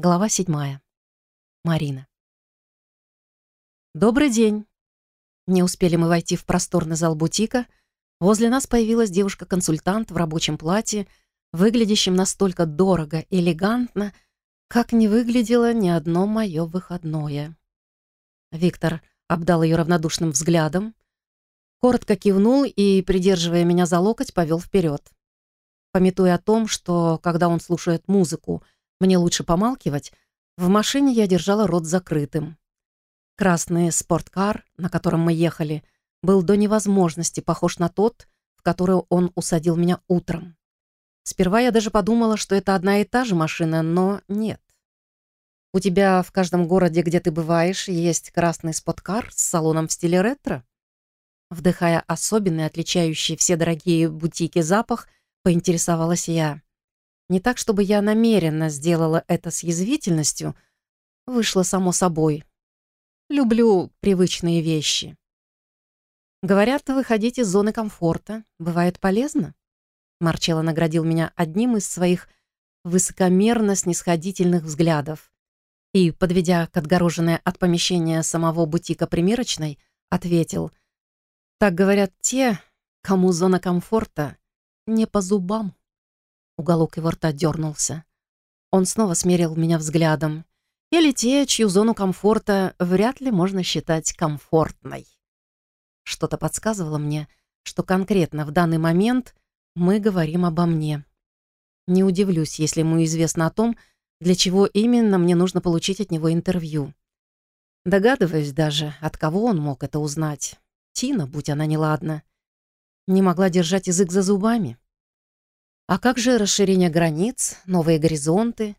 Глава седьмая. Марина. «Добрый день!» Не успели мы войти в просторный зал бутика. Возле нас появилась девушка-консультант в рабочем платье, выглядящем настолько дорого и элегантно, как не выглядело ни одно мое выходное. Виктор обдал ее равнодушным взглядом, коротко кивнул и, придерживая меня за локоть, повел вперед. Пометуя о том, что, когда он слушает музыку, мне лучше помалкивать, в машине я держала рот закрытым. Красный спорткар, на котором мы ехали, был до невозможности похож на тот, в который он усадил меня утром. Сперва я даже подумала, что это одна и та же машина, но нет. У тебя в каждом городе, где ты бываешь, есть красный спорткар с салоном в стиле ретро? Вдыхая особенный, отличающий все дорогие бутики запах, поинтересовалась я. Не так, чтобы я намеренно сделала это с язвительностью, вышло само собой. Люблю привычные вещи. Говорят, выходить из зоны комфорта бывает полезно. Марчелло наградил меня одним из своих высокомерно-снисходительных взглядов и, подведя к отгороженной от помещения самого бутика примерочной, ответил, «Так говорят те, кому зона комфорта не по зубам». Уголок его рта дернулся. Он снова смерил меня взглядом или те, чью зону комфорта вряд ли можно считать комфортной. Что-то подсказывало мне, что конкретно в данный момент мы говорим обо мне. Не удивлюсь, если ему известно о том, для чего именно мне нужно получить от него интервью. Догадываюсь даже, от кого он мог это узнать. Тина, будь она неладна. Не могла держать язык за зубами. А как же расширение границ, новые горизонты,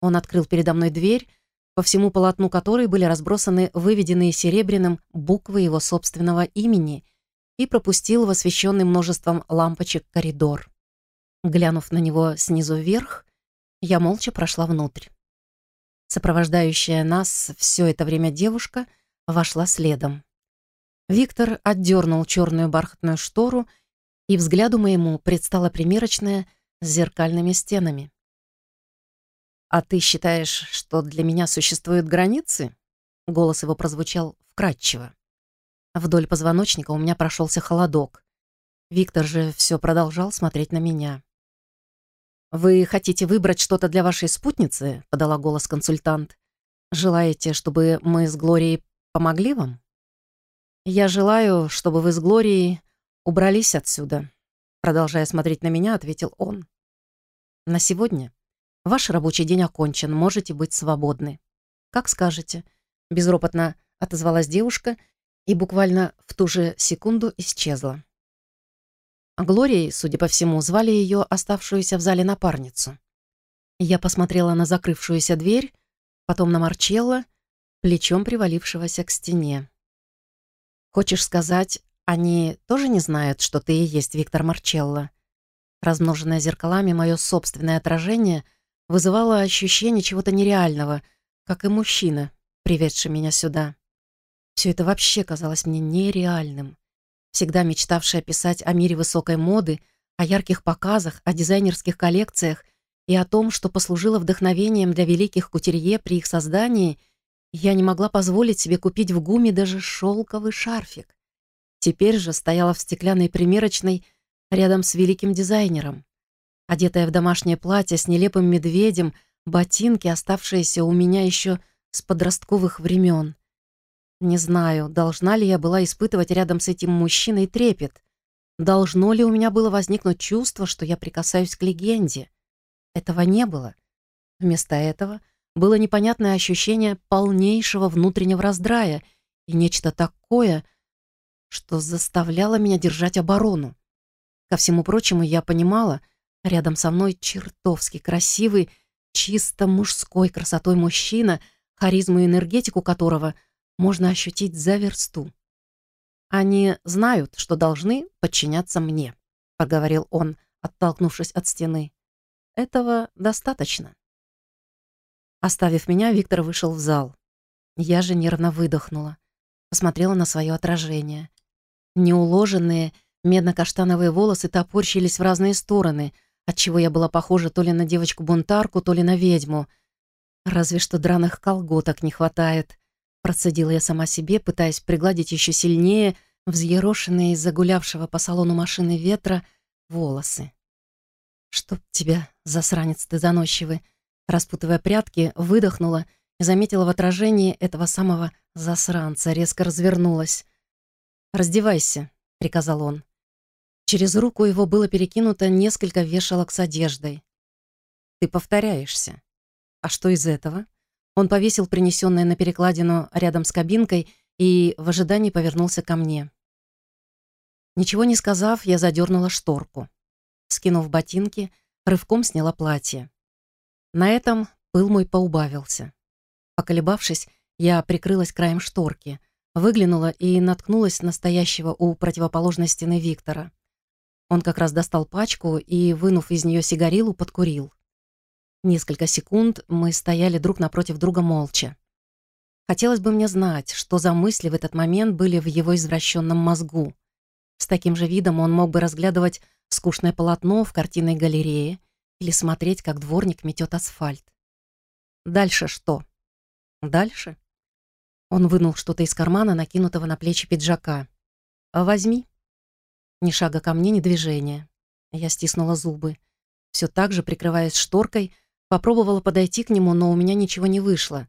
он открыл передо мной дверь, по всему полотну которой были разбросаны выведенные серебряным буквы его собственного имени и пропустил в освещенный множеством лампочек коридор. Глянув на него снизу вверх, я молча прошла внутрь. Сопровождающая нас все это время девушка вошла следом. Виктор отдернул черную бархатную штору, и взгляду моему предстала примерочная с зеркальными стенами. «А ты считаешь, что для меня существуют границы?» Голос его прозвучал вкрадчиво. Вдоль позвоночника у меня прошелся холодок. Виктор же все продолжал смотреть на меня. «Вы хотите выбрать что-то для вашей спутницы?» — подала голос консультант. «Желаете, чтобы мы с Глорией помогли вам?» «Я желаю, чтобы вы с Глорией убрались отсюда», — продолжая смотреть на меня, ответил он. «На сегодня Ваш рабочий день окончен, можете быть свободны. Как скажете. Безропотно отозвалась девушка и буквально в ту же секунду исчезла. Глорией, судя по всему, звали ее оставшуюся в зале напарницу. Я посмотрела на закрывшуюся дверь, потом на Марчелло, плечом привалившегося к стене. «Хочешь сказать, они тоже не знают, что ты и есть Виктор Марчелло?» Размноженное зеркалами мое собственное отражение — вызывало ощущение чего-то нереального, как и мужчина, приведший меня сюда. Все это вообще казалось мне нереальным. Всегда мечтавшая писать о мире высокой моды, о ярких показах, о дизайнерских коллекциях и о том, что послужило вдохновением для великих кутерье при их создании, я не могла позволить себе купить в ГУМе даже шелковый шарфик. Теперь же стояла в стеклянной примерочной рядом с великим дизайнером. Одетая в домашнее платье с нелепым медведем, ботинки, оставшиеся у меня еще с подростковых времен. Не знаю, должна ли я была испытывать рядом с этим мужчиной трепет. Должно ли у меня было возникнуть чувство, что я прикасаюсь к легенде? Этого не было. Вместо этого было непонятное ощущение полнейшего внутреннего раздрая и нечто такое, что заставляло меня держать оборону. Ко всему прочему, я понимала — Рядом со мной чертовски красивый, чисто мужской красотой мужчина, харизму и энергетику которого можно ощутить за версту. «Они знают, что должны подчиняться мне», — поговорил он, оттолкнувшись от стены. «Этого достаточно». Оставив меня, Виктор вышел в зал. Я же нервно выдохнула, посмотрела на свое отражение. Неуложенные медно-каштановые волосы топорщились в разные стороны — отчего я была похожа то ли на девочку-бунтарку, то ли на ведьму. Разве что драных колготок не хватает. Процедила я сама себе, пытаясь пригладить еще сильнее взъерошенные из загулявшего по салону машины ветра волосы. «Чтоб тебя, засранец ты заносчивый!» Распутывая прятки, выдохнула и заметила в отражении этого самого засранца, резко развернулась. «Раздевайся», — приказал он. Через руку его было перекинуто несколько вешалок с одеждой. «Ты повторяешься. А что из этого?» Он повесил принесенное на перекладину рядом с кабинкой и в ожидании повернулся ко мне. Ничего не сказав, я задернула шторку. Скинув ботинки, рывком сняла платье. На этом пыл мой поубавился. Поколебавшись, я прикрылась краем шторки, выглянула и наткнулась на стоящего у противоположной стены Виктора. Он как раз достал пачку и, вынув из нее сигарилу, подкурил. Несколько секунд мы стояли друг напротив друга молча. Хотелось бы мне знать, что за мысли в этот момент были в его извращенном мозгу. С таким же видом он мог бы разглядывать скучное полотно в картинной галерее или смотреть, как дворник метет асфальт. Дальше что? Дальше? Он вынул что-то из кармана, накинутого на плечи пиджака. «Возьми». Ни шага ко мне, ни движения. Я стиснула зубы. Все так же, прикрываясь шторкой, попробовала подойти к нему, но у меня ничего не вышло.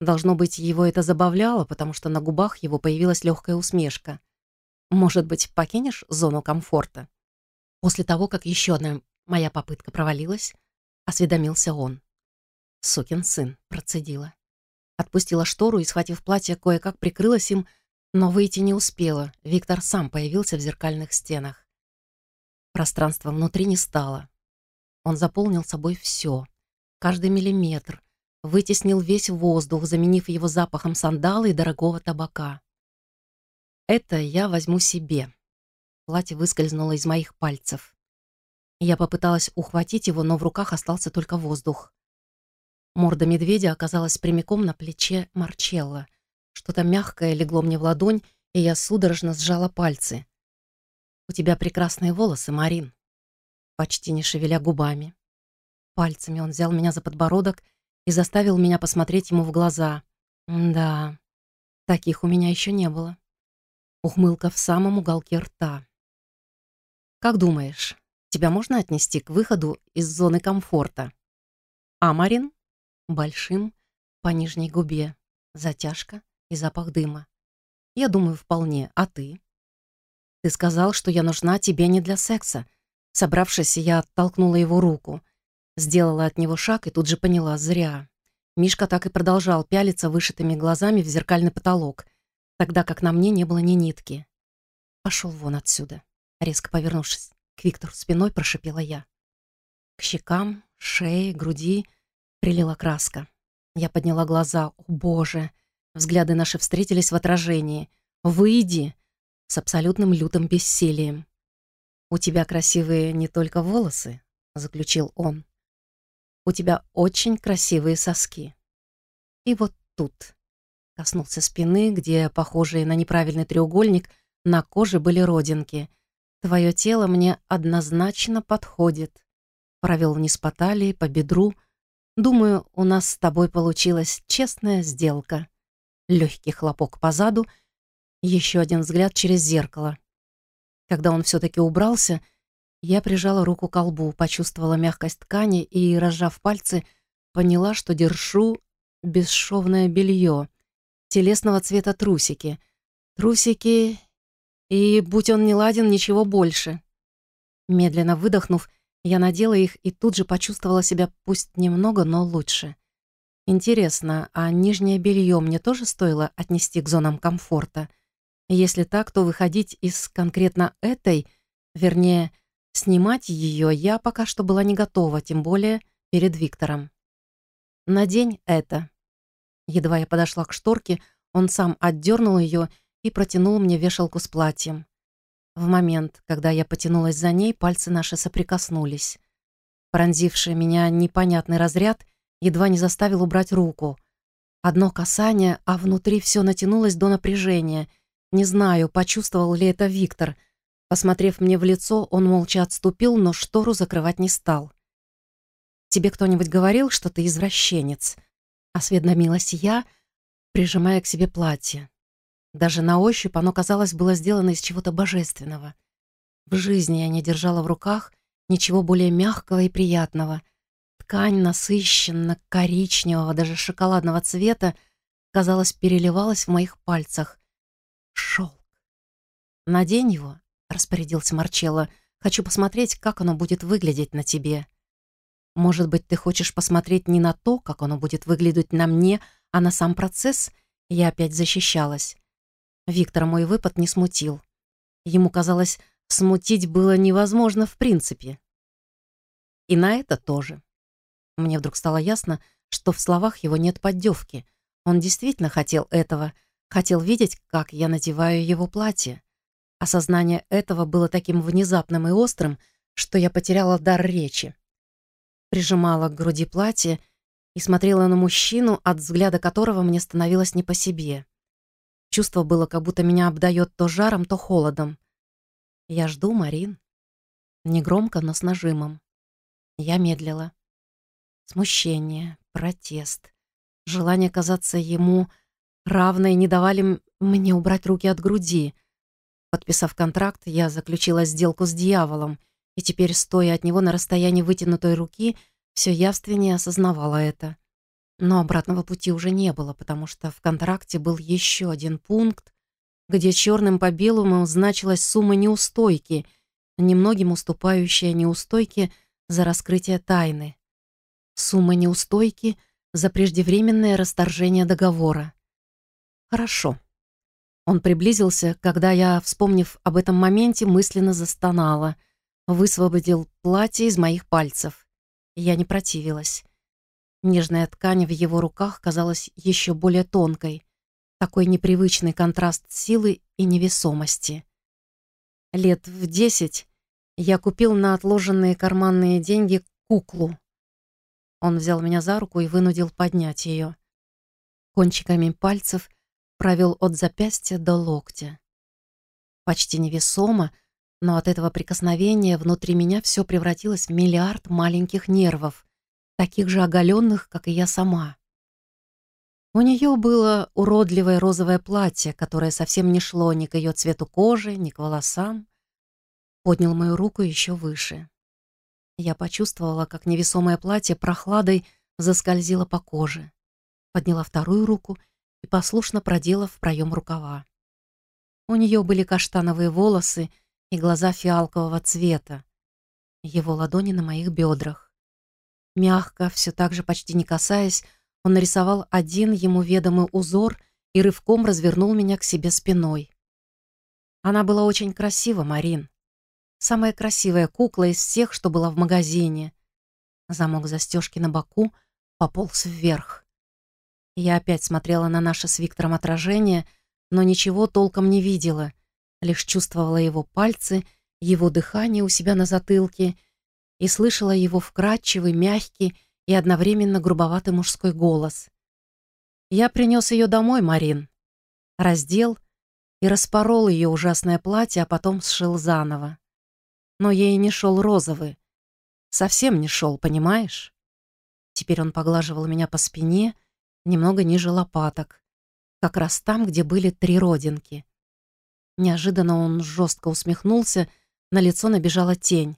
Должно быть, его это забавляло, потому что на губах его появилась легкая усмешка. «Может быть, покинешь зону комфорта?» После того, как еще одна моя попытка провалилась, осведомился он. «Сукин сын», — процедила. Отпустила штору и, схватив платье, кое-как прикрылась им, но выйти не успела. Виктор сам появился в зеркальных стенах. Пространства внутри не стало. Он заполнил собой все, каждый миллиметр, вытеснил весь воздух, заменив его запахом сандала и дорогого табака. «Это я возьму себе», Платье выскользнуло из моих пальцев. Я попыталась ухватить его, но в руках остался только воздух. Морда медведя оказалась прямиком на плече Марчелла. Что-то мягкое легло мне в ладонь, и я судорожно сжала пальцы. «У тебя прекрасные волосы, Марин», почти не шевеля губами. Пальцами он взял меня за подбородок и заставил меня посмотреть ему в глаза. Да, таких у меня еще не было. Ухмылка в самом уголке рта. Как думаешь, тебя можно отнести к выходу из зоны комфорта? А Марин? Большим, по нижней губе, затяжка и запах дыма. Я думаю, вполне. А ты? Ты сказал, что я нужна тебе не для секса. Собравшись, я оттолкнула его руку. Сделала от него шаг и тут же поняла, зря. Мишка так и продолжал пялиться вышитыми глазами в зеркальный потолок, тогда как на мне не было ни нитки. Пошел вон отсюда. Резко повернувшись к Виктору спиной, прошипела я. К щекам, шее, груди прилила краска. Я подняла глаза. О, Боже! Взгляды наши встретились в отражении. «Выйди!» С абсолютным лютым бессилием. «У тебя красивые не только волосы», — заключил он. «У тебя очень красивые соски». И вот тут коснулся спины, где, похожие на неправильный треугольник, на коже были родинки — Твое тело мне однозначно подходит. Провел вниз по талии, по бедру. Думаю, у нас с тобой получилась честная сделка. Легкий хлопок по заду, еще один взгляд через зеркало. Когда он все-таки убрался, я прижала руку к колбу, почувствовала мягкость ткани и, разжав пальцы, поняла, что держу бесшовное белье, телесного цвета трусики. Трусики и, будь он не ладен, ничего больше. Медленно выдохнув, я надела их и тут же почувствовала себя пусть немного, но лучше. Интересно, а нижнее белье мне тоже стоило отнести к зонам комфорта? Если так, то выходить из конкретно этой, вернее, снимать ее я пока что была не готова, тем более перед Виктором. «Надень это». Едва я подошла к шторке, он сам отдернул ее и протянул мне вешалку с платьем. В момент, когда я потянулась за ней, пальцы наши соприкоснулись. Пронзивший меня непонятный разряд едва не заставил убрать руку. Одно касание, а внутри все натянулось до напряжения. Не знаю, почувствовал ли это Виктор. Посмотрев мне в лицо, он молча отступил, но штору закрывать не стал. «Тебе кто-нибудь говорил, что ты извращенец?» Осведомилась я, прижимая к себе платье. Даже на ощупь оно, казалось, было сделано из чего-то божественного. В жизни я не держала в руках ничего более мягкого и приятного. Ткань насыщенно коричневого, даже шоколадного цвета, казалось, переливалась в моих пальцах. Шелк. «Надень его», — распорядился Марчелло. «Хочу посмотреть, как оно будет выглядеть на тебе». «Может быть, ты хочешь посмотреть не на то, как оно будет выглядеть на мне, а на сам процесс?» Я опять защищалась. Виктора мой выпад не смутил. Ему казалось, смутить было невозможно в принципе. И на это тоже. Мне вдруг стало ясно, что в словах его нет поддевки. Он действительно хотел этого, хотел видеть, как я надеваю его платье. Осознание этого было таким внезапным и острым, что я потеряла дар речи. Прижимала к груди платье и смотрела на мужчину, от взгляда которого мне становилось не по себе. Чувство было, как будто меня обдает то жаром, то холодом. Я жду, Марин. Негромко, но с нажимом. Я медлила. Смущение, протест, желание казаться ему равной не давали мне убрать руки от груди. Подписав контракт, я заключила сделку с дьяволом, и теперь, стоя от него на расстоянии вытянутой руки, все явственнее осознавала это. Но обратного пути уже не было, потому что в контракте был еще один пункт, где черным по белому значилась сумма неустойки, немногим уступающая неустойке за раскрытие тайны. Сумма неустойки за преждевременное расторжение договора. Хорошо. Он приблизился, когда я, вспомнив об этом моменте, мысленно застонала, высвободил платье из моих пальцев. Я не противилась. Нежная ткань в его руках казалась еще более тонкой. Такой непривычный контраст силы и невесомости. Лет в десять я купил на отложенные карманные деньги куклу. Он взял меня за руку и вынудил поднять ее. Кончиками пальцев провел от запястья до локтя. Почти невесомо, но от этого прикосновения внутри меня все превратилось в миллиард маленьких нервов, таких же оголенных, как и я сама. У нее было уродливое розовое платье, которое совсем не шло ни к ее цвету кожи, ни к волосам. Поднял мою руку еще выше. Я почувствовала, как невесомое платье прохладой заскользило по коже. Подняла вторую руку и послушно продела в проем рукава. У нее были каштановые волосы и глаза фиалкового цвета. Его ладони на моих бедрах. Мягко, все так же почти не касаясь, он нарисовал один ему ведомый узор и рывком развернул меня к себе спиной. Она была очень красива, Марин. Самая красивая кукла из всех, что была в магазине. Замок застежки на боку пополз вверх. Я опять смотрела на наше с Виктором отражение, но ничего толком не видела, лишь чувствовала его пальцы, его дыхание у себя на затылке — и слышала его вкрадчивый, мягкий и одновременно грубоватый мужской голос. «Я принес ее домой, Марин. Раздел и распорол ее ужасное платье, а потом сшил заново. Но ей не шел розовый. Совсем не шел, понимаешь?» Теперь он поглаживал меня по спине, немного ниже лопаток, как раз там, где были три родинки. Неожиданно он жестко усмехнулся, на лицо набежала тень.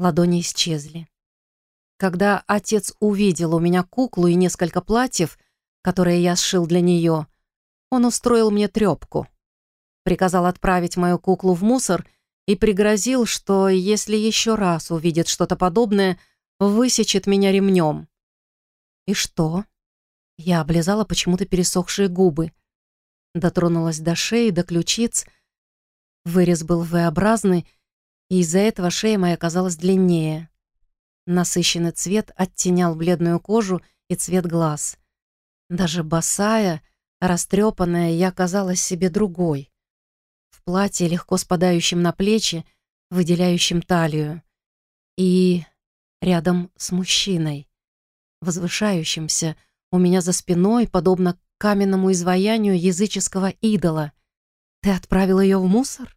Ладони исчезли. Когда отец увидел у меня куклу и несколько платьев, которые я сшил для нее, он устроил мне трёпку. Приказал отправить мою куклу в мусор и пригрозил, что если еще раз увидит что-то подобное, высечет меня ремнем. И что? Я облизала почему-то пересохшие губы. Дотронулась до шеи, до ключиц. Вырез был V-образный, и из-за этого шея моя казалась длиннее. Насыщенный цвет оттенял бледную кожу и цвет глаз. Даже босая, растрепанная, я казалась себе другой. В платье, легко спадающем на плечи, выделяющем талию. И рядом с мужчиной, возвышающимся у меня за спиной, подобно каменному изваянию языческого идола. Ты отправил ее в мусор?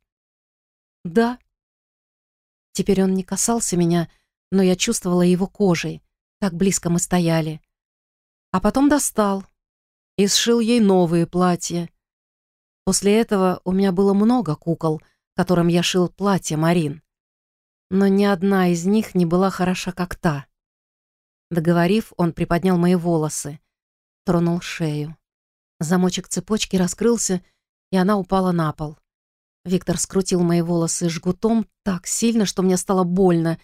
Да, Теперь он не касался меня, но я чувствовала его кожей. Так близко мы стояли. А потом достал и сшил ей новые платья. После этого у меня было много кукол, которым я шил платья Марин. Но ни одна из них не была хороша, как та. Договорив, он приподнял мои волосы, тронул шею. Замочек цепочки раскрылся, и она упала на пол. Виктор скрутил мои волосы жгутом так сильно, что мне стало больно,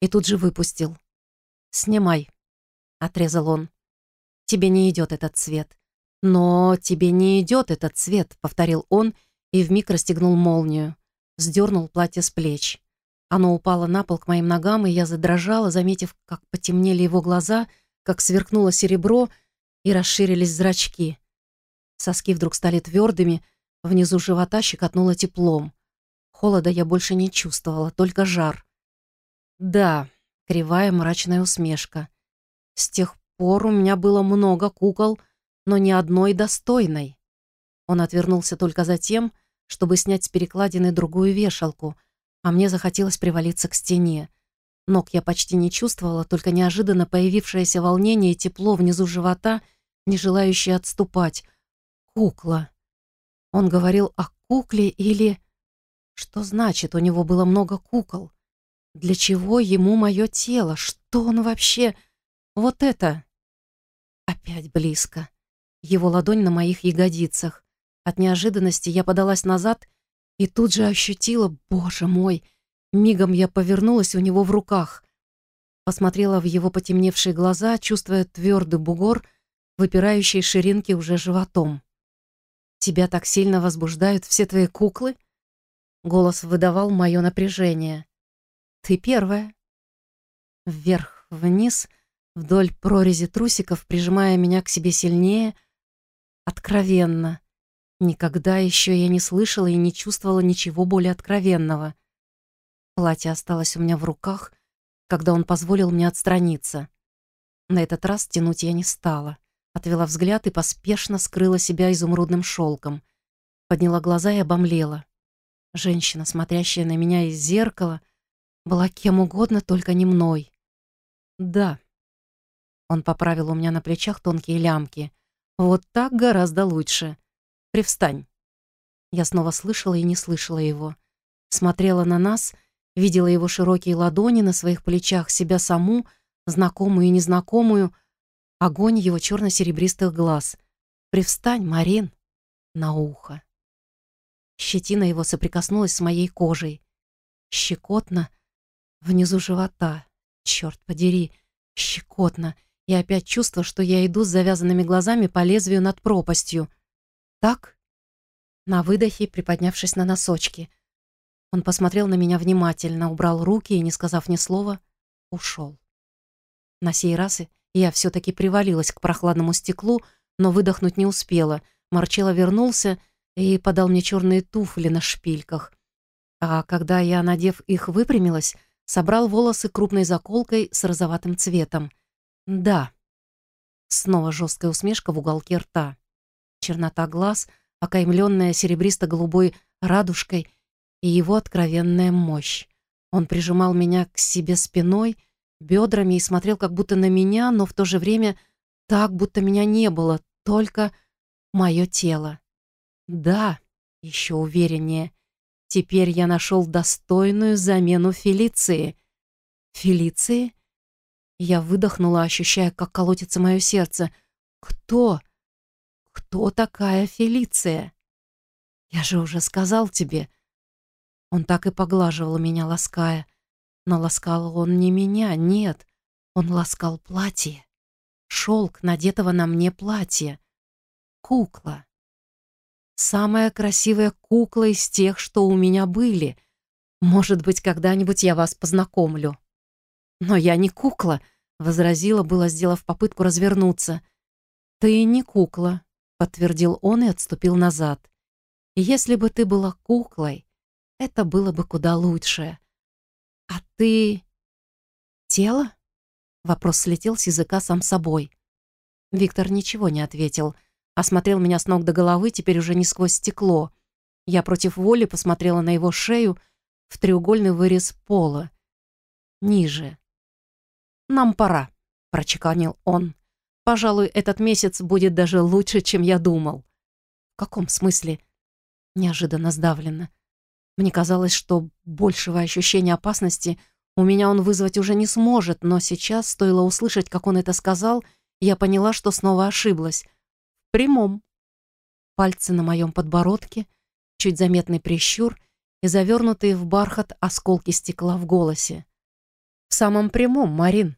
и тут же выпустил. «Снимай», — отрезал он. «Тебе не идет этот цвет». «Но тебе не идет этот цвет», — повторил он и вмиг расстегнул молнию. Сдернул платье с плеч. Оно упало на пол к моим ногам, и я задрожала, заметив, как потемнели его глаза, как сверкнуло серебро и расширились зрачки. Соски вдруг стали твердыми, внизу живота щекотнуло теплом. Холода я больше не чувствовала, только жар. Да, кривая мрачная усмешка. С тех пор у меня было много кукол, но ни одной достойной. Он отвернулся только за тем, чтобы снять с перекладины другую вешалку, а мне захотелось привалиться к стене. Ног я почти не чувствовала, только неожиданно появившееся волнение и тепло внизу живота, не желающее отступать. Кукла. Он говорил о кукле или... Что значит, у него было много кукол? Для чего ему мое тело? Что он вообще... Вот это... Опять близко. Его ладонь на моих ягодицах. От неожиданности я подалась назад и тут же ощутила, боже мой, мигом я повернулась у него в руках. Посмотрела в его потемневшие глаза, чувствуя твердый бугор, выпирающий ширинки уже животом. «Тебя так сильно возбуждают все твои куклы?» Голос выдавал мое напряжение. «Ты первая». Вверх-вниз — вдоль прорези трусиков, прижимая меня к себе сильнее, откровенно. Никогда еще я не слышала и не чувствовала ничего более откровенного. Платье осталось у меня в руках, когда он позволил мне отстраниться. На этот раз тянуть я не стала. Отвела взгляд и поспешно скрыла себя изумрудным шелком. Подняла глаза и обомлела. Женщина, смотрящая на меня из зеркала, была кем угодно, только не мной. Да, он поправил у меня на плечах тонкие лямки. «Вот так гораздо лучше. Привстань». Я снова слышала и не слышала его. Смотрела на нас, видела его широкие ладони на своих плечах, себя саму, знакомую и незнакомую, огонь его черно-серебристых глаз. «Привстань, Марин!» на ухо. Щетина его соприкоснулась с моей кожей. Щекотно внизу живота. Черт подери, щекотно. И опять чувство, что я иду с завязанными глазами по лезвию над пропастью. «Так?» На выдохе, приподнявшись на носочки. Он посмотрел на меня внимательно, убрал руки и, не сказав ни слова, ушел. На сей раз я все-таки привалилась к прохладному стеклу, но выдохнуть не успела. Марчелло вернулся и подал мне черные туфли на шпильках. А когда я, надев их, выпрямилась, собрал волосы крупной заколкой с розоватым цветом. «Да». Снова жесткая усмешка в уголке рта. Чернота глаз, окаймленная серебристо-голубой радужкой, и его откровенная мощь. Он прижимал меня к себе спиной, бедрами и смотрел как будто на меня, но в то же время так, будто меня не было, только мое тело. Да, еще увереннее. Теперь я нашел достойную замену Фелиции. Фелиции? Я выдохнула, ощущая, как колотится мое сердце. «Кто? Кто такая Фелиция?» «Я же уже сказал тебе». Он так и поглаживал меня, лаская. Но ласкал он не меня, нет. Он ласкал платье. Шелк надетого на мне платье. Кукла. Самая красивая кукла из тех, что у меня были. Может быть, когда-нибудь я вас познакомлю. «Но я не кукла», — возразила, было сделав попытку развернуться. «Ты не кукла», — подтвердил он и отступил назад. «Если бы ты была куклой, это было бы куда лучше. А ты... тело?» Вопрос слетел с языка сам собой. Виктор ничего не ответил, осмотрел меня с ног до головы, теперь уже не сквозь стекло. Я против воли посмотрела на его шею в треугольный вырез пола. Ниже. «Нам пора», — прочеканил он. Пожалуй, этот месяц будет даже лучше, чем я думал. В каком смысле? Неожиданно сдавленно. Мне казалось, что большего ощущения опасности у меня он вызвать уже не сможет, но сейчас, стоило услышать, как он это сказал, я поняла, что снова ошиблась. В прямом. Пальцы на моем подбородке, чуть заметный прищур и завернутые в бархат осколки стекла в голосе. В самом прямом, Марин.